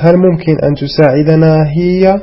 هل ممكن أن تساعدنا هي؟